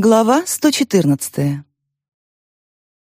Глава 114.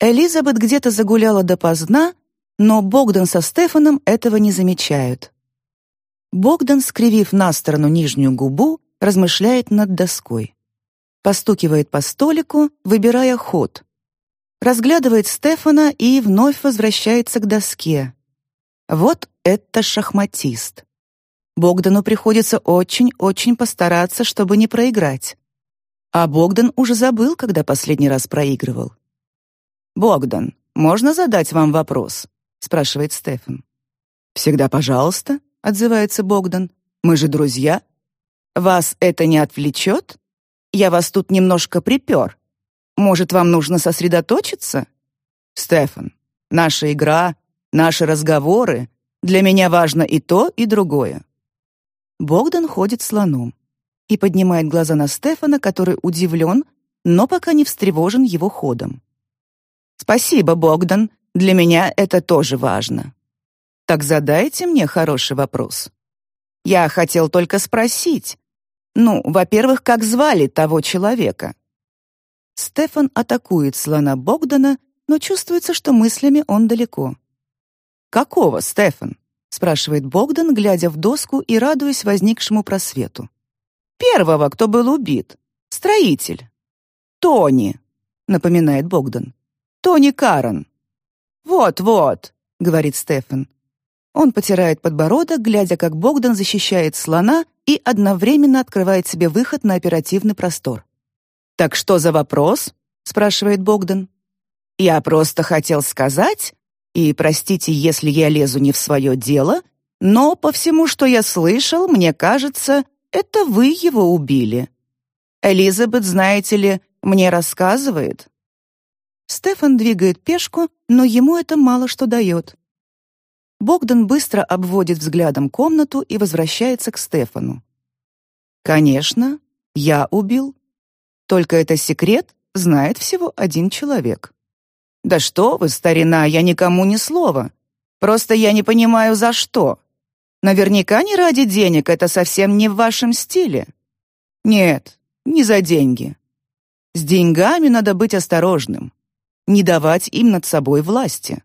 Элизабет где-то загуляла допоздна, но Богдан со Стефаном этого не замечают. Богдан, скривив на сторону нижнюю губу, размышляет над доской. Постукивает по столику, выбирая ход. Разглядывает Стефана и вновь возвращается к доске. Вот это шахматист. Богдану приходится очень-очень постараться, чтобы не проиграть. А Богдан уже забыл, когда последний раз проигрывал. «Богдан, можно задать вам вопрос?» — спрашивает Стефан. «Всегда пожалуйста», — отзывается Богдан. «Мы же друзья. Вас это не отвлечет? Я вас тут немножко припер. Может, вам нужно сосредоточиться?» «Стефан, наша игра, наши разговоры. Для меня важно и то, и другое». Богдан ходит слоном и поднимает глаза на Стефана, который удивлен, но пока не встревожен его ходом. «Спасибо, Богдан, для меня это тоже важно». «Так задайте мне хороший вопрос». «Я хотел только спросить. Ну, во-первых, как звали того человека?» Стефан атакует слона Богдана, но чувствуется, что мыслями он далеко. «Какого, Стефан?» — спрашивает Богдан, глядя в доску и радуясь возникшему просвету. Первого, кто был убит. Строитель. Тони, напоминает Богдан. Тони Карен. Вот-вот, говорит Стефан. Он потирает подбородок, глядя, как Богдан защищает слона и одновременно открывает себе выход на оперативный простор. «Так что за вопрос?» — спрашивает Богдан. «Я просто хотел сказать, и простите, если я лезу не в свое дело, но по всему, что я слышал, мне кажется, это вы его убили. Элизабет, знаете ли, мне рассказывает». Стефан двигает пешку, но ему это мало что дает. Богдан быстро обводит взглядом комнату и возвращается к Стефану. «Конечно, я убил. Только это секрет знает всего один человек». «Да что вы, старина, я никому ни слова. Просто я не понимаю, за что. Наверняка не ради денег, это совсем не в вашем стиле. Нет, не за деньги. С деньгами надо быть осторожным. Не давать им над собой власти.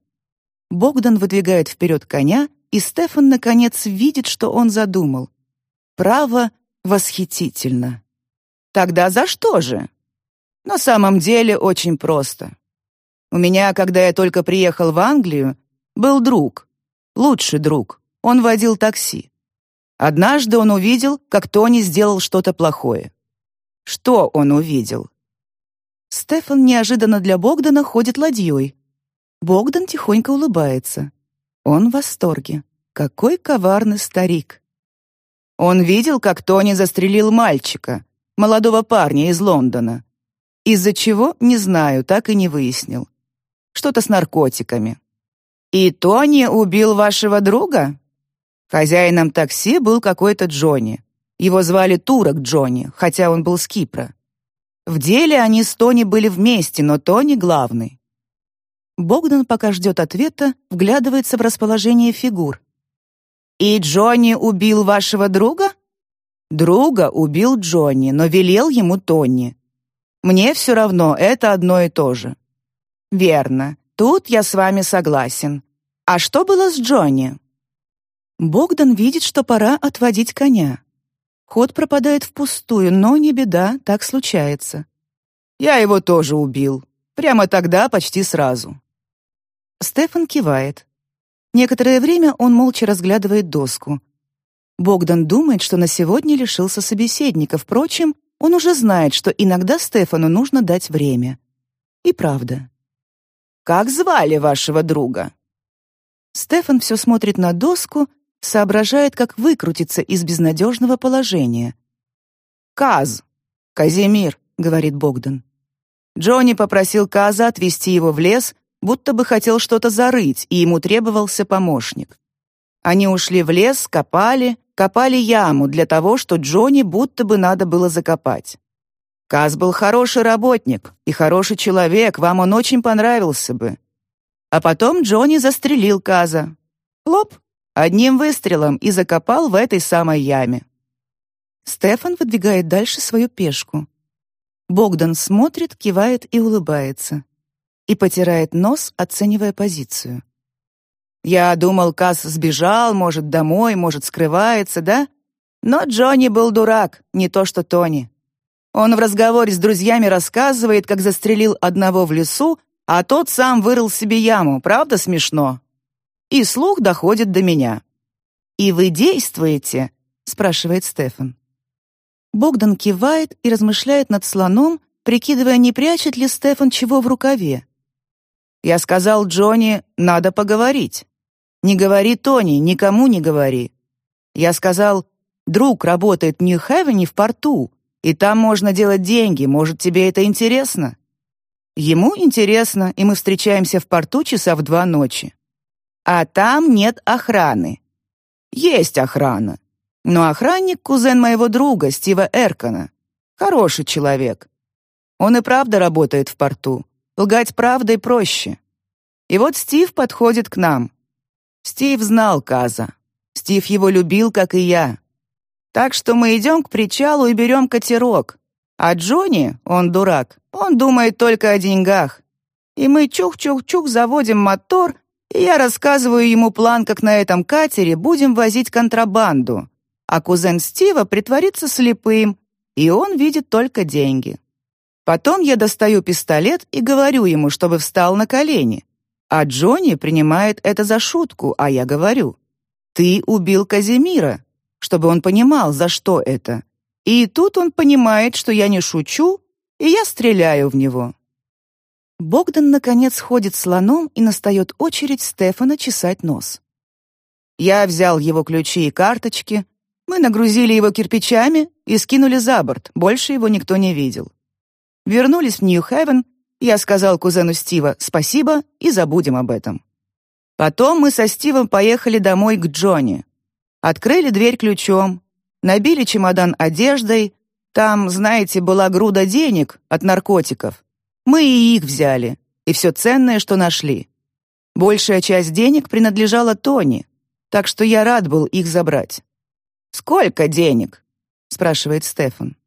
Богдан выдвигает вперед коня, и Стефан, наконец, видит, что он задумал. Право восхитительно. Тогда за что же? На самом деле очень просто. У меня, когда я только приехал в Англию, был друг, лучший друг. Он водил такси. Однажды он увидел, как Тони сделал что-то плохое. Что он увидел? Стефан неожиданно для Богдана ходит ладьей. Богдан тихонько улыбается. Он в восторге. Какой коварный старик. Он видел, как Тони застрелил мальчика, молодого парня из Лондона. Из-за чего, не знаю, так и не выяснил. Что-то с наркотиками. «И Тони убил вашего друга?» Хозяином такси был какой-то Джонни. Его звали Турок Джонни, хотя он был с Кипра. В деле они с Тони были вместе, но Тони главный. Богдан, пока ждет ответа, вглядывается в расположение фигур. «И Джонни убил вашего друга?» «Друга убил Джонни, но велел ему Тони. Мне все равно, это одно и то же». «Верно, тут я с вами согласен. А что было с Джонни?» Богдан видит, что пора отводить коня. Ход пропадает впустую, но не беда, так случается. Я его тоже убил. Прямо тогда, почти сразу. Стефан кивает. Некоторое время он молча разглядывает доску. Богдан думает, что на сегодня лишился собеседника. Впрочем, он уже знает, что иногда Стефану нужно дать время. И правда. «Как звали вашего друга?» Стефан все смотрит на доску, соображает, как выкрутиться из безнадежного положения. «Каз! Казимир!» — говорит Богдан. Джонни попросил Каза отвезти его в лес, будто бы хотел что-то зарыть, и ему требовался помощник. Они ушли в лес, копали, копали яму для того, что Джонни будто бы надо было закопать. Каз был хороший работник и хороший человек, вам он очень понравился бы. А потом Джонни застрелил Каза. Лоп, Одним выстрелом и закопал в этой самой яме. Стефан выдвигает дальше свою пешку. Богдан смотрит, кивает и улыбается. И потирает нос, оценивая позицию. «Я думал, Касс сбежал, может, домой, может, скрывается, да? Но Джонни был дурак, не то что Тони. Он в разговоре с друзьями рассказывает, как застрелил одного в лесу, а тот сам вырыл себе яму. Правда смешно? И слух доходит до меня. «И вы действуете?» — спрашивает Стефан. Богдан кивает и размышляет над слоном, прикидывая, не прячет ли Стефан чего в рукаве. Я сказал Джонни, надо поговорить. Не говори, Тони, никому не говори. Я сказал, друг работает в Нью-Хевене в порту, и там можно делать деньги, может, тебе это интересно? Ему интересно, и мы встречаемся в порту часа в два ночи. А там нет охраны. Есть охрана. Но охранник — кузен моего друга, Стива Эркона. Хороший человек. Он и правда работает в порту. Лгать правдой проще. И вот Стив подходит к нам. Стив знал Каза. Стив его любил, как и я. Так что мы идем к причалу и берем катерок. А Джонни, он дурак, он думает только о деньгах. И мы чух-чух-чух заводим мотор, и я рассказываю ему план, как на этом катере будем возить контрабанду. А кузен Стива притворится слепым, и он видит только деньги. Потом я достаю пистолет и говорю ему, чтобы встал на колени. А Джонни принимает это за шутку, а я говорю, «Ты убил Казимира», чтобы он понимал, за что это. И тут он понимает, что я не шучу, и я стреляю в него. Богдан, наконец, ходит слоном, и настает очередь Стефана чесать нос. Я взял его ключи и карточки, мы нагрузили его кирпичами и скинули за борт, больше его никто не видел. Вернулись в Нью-Хевен, я сказал кузену Стива спасибо и забудем об этом. Потом мы со Стивом поехали домой к Джонни. Открыли дверь ключом, набили чемодан одеждой, там, знаете, была груда денег от наркотиков. Мы и их взяли, и все ценное, что нашли. Большая часть денег принадлежала Тони, так что я рад был их забрать. «Сколько денег?» — спрашивает Стефан.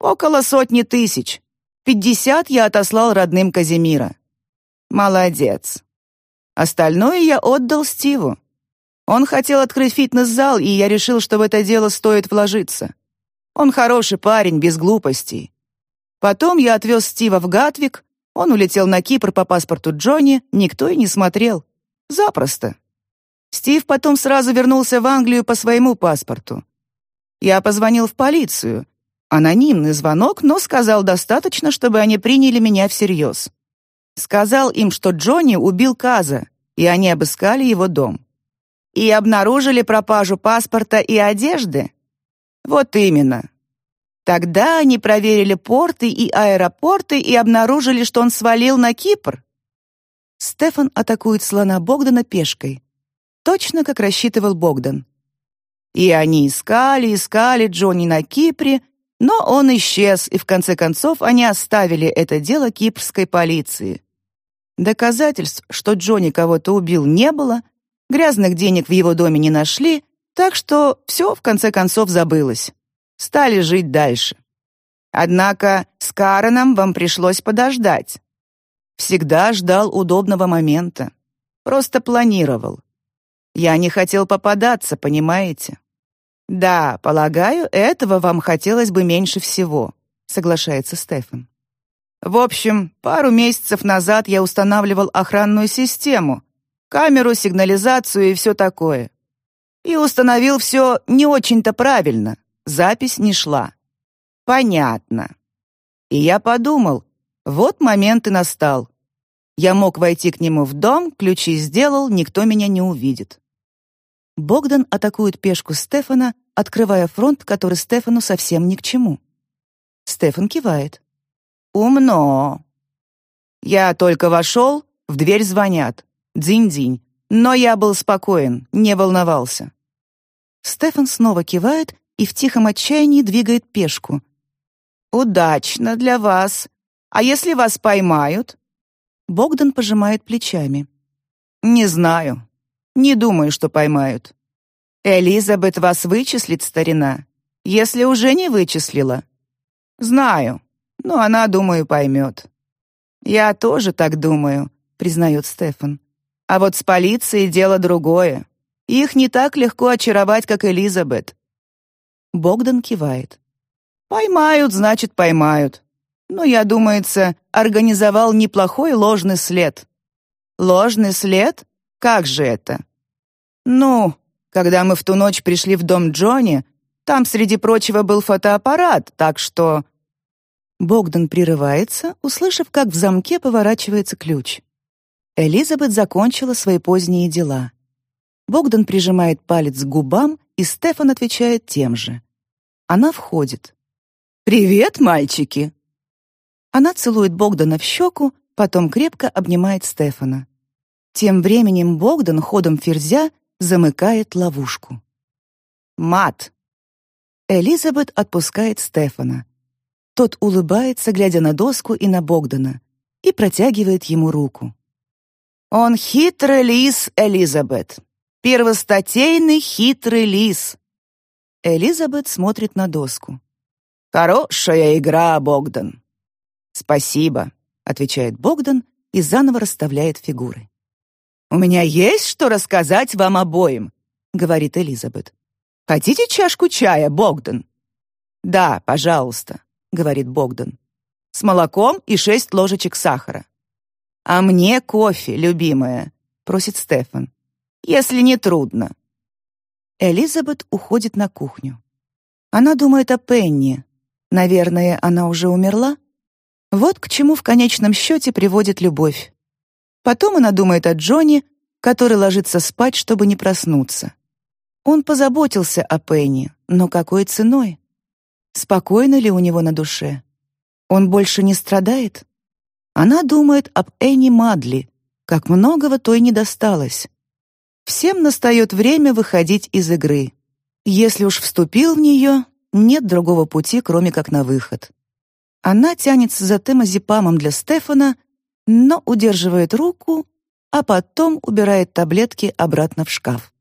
«Около сотни тысяч. Пятьдесят я отослал родным Казимира». «Молодец. Остальное я отдал Стиву. Он хотел открыть фитнес-зал, и я решил, что в это дело стоит вложиться. Он хороший парень, без глупостей. Потом я отвез Стива в Гатвик, он улетел на Кипр по паспорту Джонни, никто и не смотрел. Запросто. Стив потом сразу вернулся в Англию по своему паспорту. Я позвонил в полицию. Анонимный звонок, но сказал достаточно, чтобы они приняли меня всерьез. Сказал им, что Джонни убил Каза, и они обыскали его дом. И обнаружили пропажу паспорта и одежды? Вот именно. Тогда они проверили порты и аэропорты и обнаружили, что он свалил на Кипр. Стефан атакует слона Богдана пешкой. Точно как рассчитывал Богдан. И они искали, искали Джонни на Кипре, но он исчез, и в конце концов они оставили это дело кипрской полиции. Доказательств, что Джонни кого-то убил, не было, Грязных денег в его доме не нашли, так что все в конце концов забылось. Стали жить дальше. Однако с Кареном вам пришлось подождать. Всегда ждал удобного момента. Просто планировал. Я не хотел попадаться, понимаете? Да, полагаю, этого вам хотелось бы меньше всего, соглашается Стефан. В общем, пару месяцев назад я устанавливал охранную систему, камеру, сигнализацию и все такое. И установил все не очень-то правильно, запись не шла. Понятно. И я подумал, вот момент и настал. Я мог войти к нему в дом, ключи сделал, никто меня не увидит. Богдан атакует пешку Стефана, открывая фронт, который Стефану совсем ни к чему. Стефан кивает. «Умно. Я только вошел, в дверь звонят. Дзинь-дзинь. Но я был спокоен, не волновался. Стефан снова кивает и в тихом отчаянии двигает пешку. «Удачно для вас. А если вас поймают?» Богдан пожимает плечами. «Не знаю. Не думаю, что поймают. Элизабет вас вычислит, старина, если уже не вычислила. Знаю. Но она, думаю, поймет. «Я тоже так думаю», — признает Стефан. «А вот с полицией дело другое. Их не так легко очаровать, как Элизабет». Богдан кивает. «Поймают, значит, поймают. Но я, думается, организовал неплохой ложный след». «Ложный след? Как же это?» «Ну, когда мы в ту ночь пришли в дом Джонни, там, среди прочего, был фотоаппарат, так что...» Богдан прерывается, услышав, как в замке поворачивается ключ. Элизабет закончила свои поздние дела. Богдан прижимает палец к губам, и Стефан отвечает тем же. Она входит. «Привет, мальчики!» Она целует Богдана в щеку, потом крепко обнимает Стефана. Тем временем Богдан ходом ферзя замыкает ловушку. Мат. Элизабет отпускает Стефана. Тот улыбается, глядя на доску и на Богдана, и протягивает ему руку. «Он хитрый лис, Элизабет. Первостатейный хитрый лис». Элизабет смотрит на доску. «Хорошая игра, Богдан». «Спасибо», — отвечает Богдан и заново расставляет фигуры. «У меня есть что рассказать вам обоим», — говорит Элизабет. «Хотите чашку чая, Богдан?» «Да, пожалуйста», — говорит Богдан. «С молоком и шесть ложечек сахара». «А мне кофе, любимая», — просит Стефан. «Если не трудно». Элизабет уходит на кухню. Она думает о Пенни. Наверное, она уже умерла? Вот к чему в конечном счете приводит любовь. Потом она думает о Джонни, который ложится спать, чтобы не проснуться. Он позаботился о Пенни, но какой ценой? Спокойно ли у него на душе? Он больше не страдает? Она думает об Энни Мадли, как многого той не досталось. Всем настает время выходить из игры. Если уж вступил в нее, нет другого пути, кроме как на выход. Она тянется за темазепамом для Стефана, но удерживает руку, а потом убирает таблетки обратно в шкаф.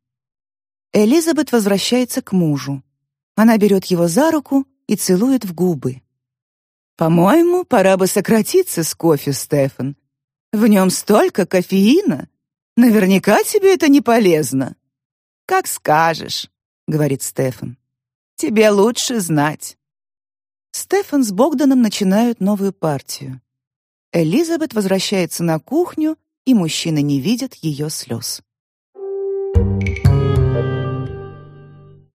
Элизабет возвращается к мужу. Она берет его за руку и целует в губы. «По-моему, пора бы сократиться с кофе, Стефан. В нем столько кофеина. Наверняка тебе это не полезно». «Как скажешь», — говорит Стефан. «Тебе лучше знать». Стефан с Богданом начинают новую партию. Элизабет возвращается на кухню, и мужчины не видят ее слез.